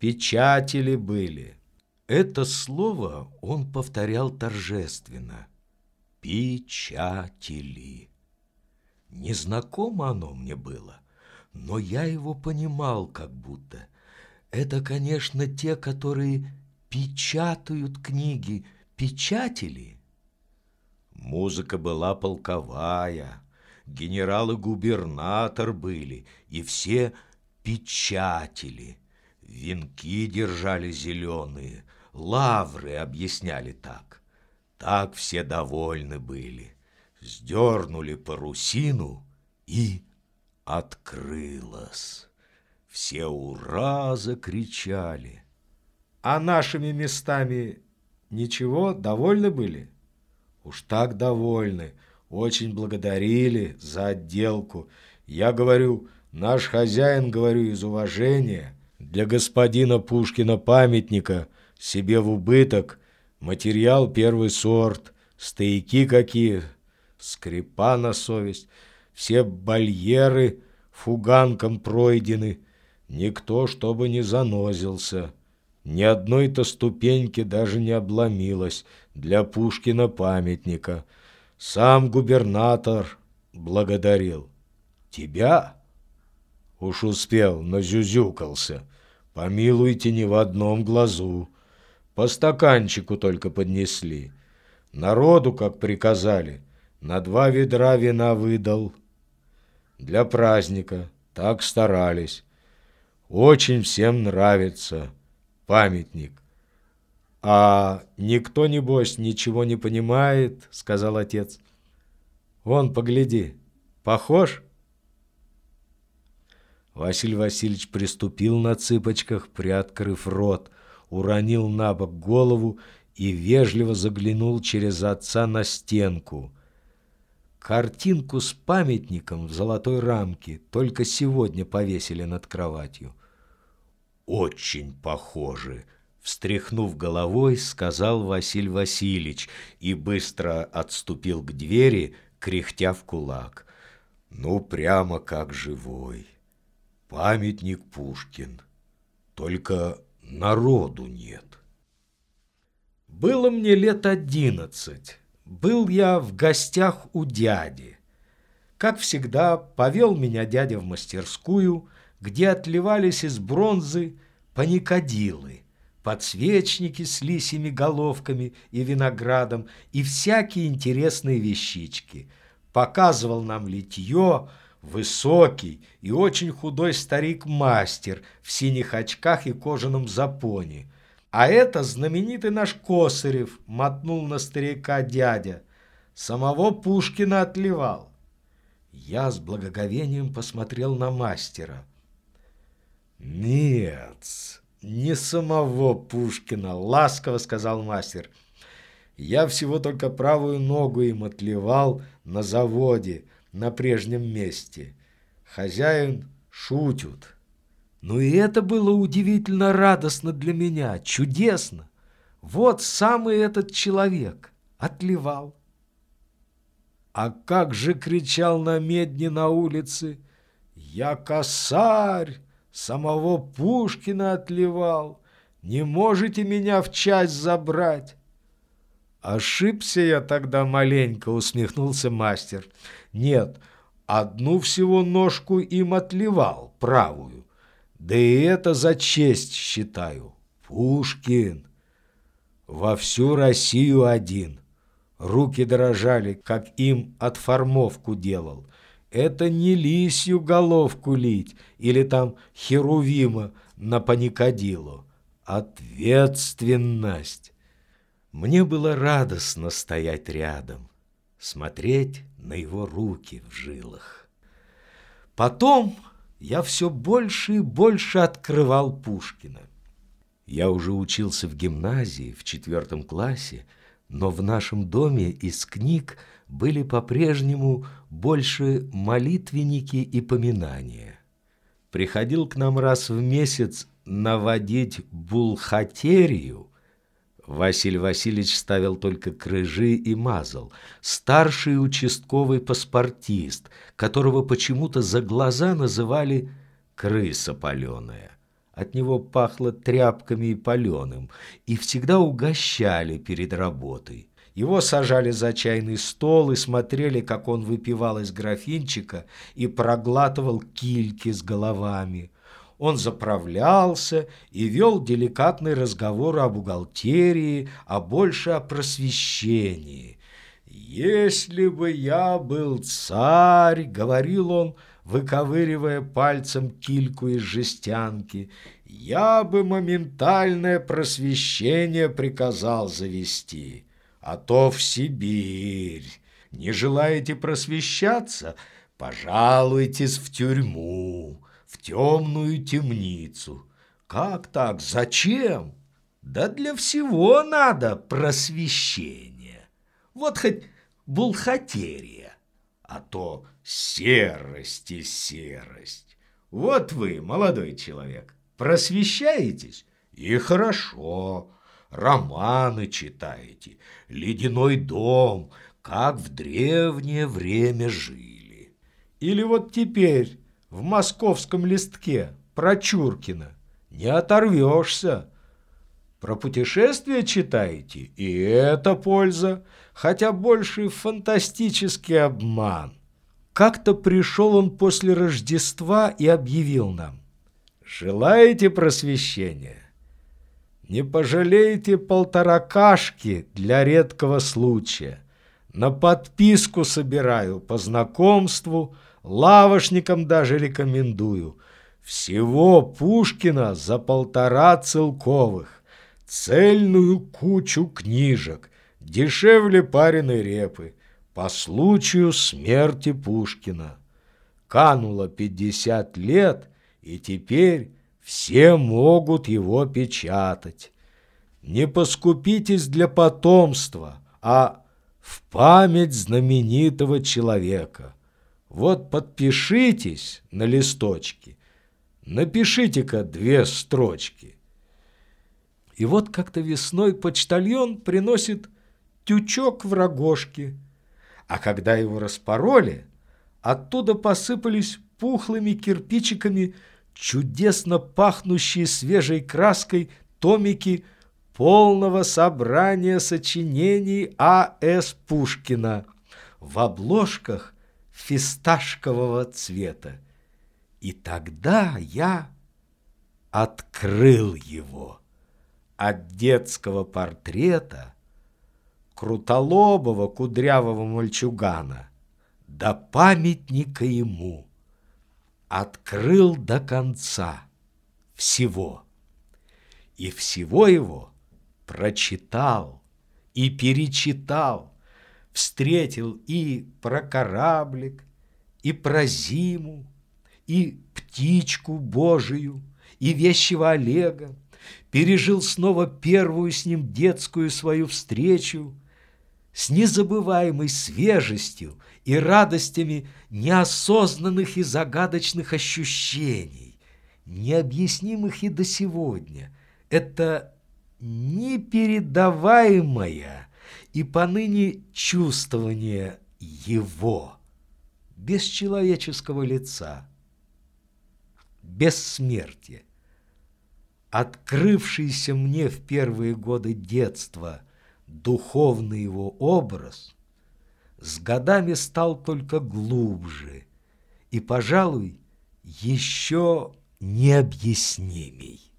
печатели были. Это слово он повторял торжественно. Печатели. Незнакомо оно мне было, но я его понимал как будто. Это, конечно, те, которые печатают книги, печатели. Музыка была полковая, генералы-губернатор были, и все печатели. Венки держали зеленые, лавры объясняли так. Так все довольны были. Сдернули парусину и открылось. Все ура закричали. А нашими местами ничего, довольны были? Уж так довольны, очень благодарили за отделку. Я говорю, наш хозяин, говорю, из уважения, для господина Пушкина памятника, себе в убыток, материал первый сорт, стояки какие, скрипа на совесть, все барьеры фуганком пройдены, никто чтобы не занозился». Ни одной-то ступеньки даже не обломилось для Пушкина памятника. Сам губернатор благодарил. Тебя? Уж успел, назюзюкался. Помилуйте ни в одном глазу. По стаканчику только поднесли. Народу, как приказали, на два ведра вина выдал. Для праздника так старались. Очень всем нравится памятник. «А никто, небось, ничего не понимает», — сказал отец. «Вон, погляди, похож?» Василий Васильевич приступил на цыпочках, приоткрыв рот, уронил на бок голову и вежливо заглянул через отца на стенку. Картинку с памятником в золотой рамке только сегодня повесили над кроватью очень похожи», — встряхнув головой, сказал Василий Васильевич и быстро отступил к двери, кряхтя в кулак. «Ну, прямо как живой. Памятник Пушкин. Только народу нет». Было мне лет одиннадцать. Был я в гостях у дяди. Как всегда, повел меня дядя в мастерскую — где отливались из бронзы паникадилы, подсвечники с лисьими головками и виноградом и всякие интересные вещички. Показывал нам литье высокий и очень худой старик-мастер в синих очках и кожаном запоне. А это знаменитый наш Косарев, мотнул на старика дядя. Самого Пушкина отливал. Я с благоговением посмотрел на мастера. «Нет, не самого Пушкина», — ласково сказал мастер. «Я всего только правую ногу им отливал на заводе, на прежнем месте. Хозяин шутит». Ну и это было удивительно радостно для меня, чудесно. Вот самый этот человек отливал. А как же кричал на медне на улице «Я косарь!» самого Пушкина отливал. Не можете меня в часть забрать?» «Ошибся я тогда маленько», — усмехнулся мастер. «Нет, одну всего ножку им отливал, правую. Да и это за честь считаю. Пушкин во всю Россию один. Руки дрожали, как им отформовку делал это не лисью головку лить или там херувима на паникадилу. Ответственность. Мне было радостно стоять рядом, смотреть на его руки в жилах. Потом я все больше и больше открывал Пушкина. Я уже учился в гимназии в четвертом классе, но в нашем доме из книг были по-прежнему больше молитвенники и поминания. Приходил к нам раз в месяц наводить булхатерию. Василий Васильевич ставил только крыжи и мазал. Старший участковый паспортист, которого почему-то за глаза называли «крыса паленая». от него пахло тряпками и паленым, и всегда угощали перед работой. Его сажали за чайный стол и смотрели, как он выпивал из графинчика и проглатывал кильки с головами. Он заправлялся и вел деликатный разговор о бухгалтерии, а больше о просвещении. «Если бы я был царь», — говорил он, выковыривая пальцем кильку из жестянки, «я бы моментальное просвещение приказал завести» а то в Сибирь. Не желаете просвещаться? Пожалуйтесь в тюрьму, в темную темницу. Как так? Зачем? Да для всего надо просвещение. Вот хоть булхатерия, а то серость и серость. Вот вы, молодой человек, просвещаетесь, и хорошо романы читаете, ледяной дом, как в древнее время жили. Или вот теперь в московском листке про Чуркина не оторвешься. Про путешествия читаете, и это польза, хотя больше фантастический обман. Как-то пришел он после Рождества и объявил нам, «Желаете просвещения? Не пожалейте полтора кашки для редкого случая. На подписку собираю, по знакомству, лавошникам даже рекомендую. Всего Пушкина за полтора целковых, цельную кучу книжек, дешевле пареной репы, по случаю смерти Пушкина. Кануло пятьдесят лет, и теперь все могут его печатать. Не поскупитесь для потомства, а в память знаменитого человека. Вот подпишитесь на листочке, напишите-ка две строчки. И вот как-то весной почтальон приносит тючок в рогожке, а когда его распороли, оттуда посыпались пухлыми кирпичиками чудесно пахнущие свежей краской томики полного собрания сочинений А.С. Пушкина в обложках фисташкового цвета. И тогда я открыл его от детского портрета крутолобого кудрявого мальчугана до памятника ему – открыл до конца всего. И всего его прочитал и перечитал, встретил и про кораблик, и про зиму, и птичку Божию, и вещего Олега, пережил снова первую с ним детскую свою встречу, с незабываемой свежестью и радостями неосознанных и загадочных ощущений, необъяснимых и до сегодня. Это непередаваемое и поныне чувствование его, без человеческого лица, без смерти, открывшийся мне в первые годы детства духовный его образ – с годами стал только глубже и, пожалуй, еще необъяснимей.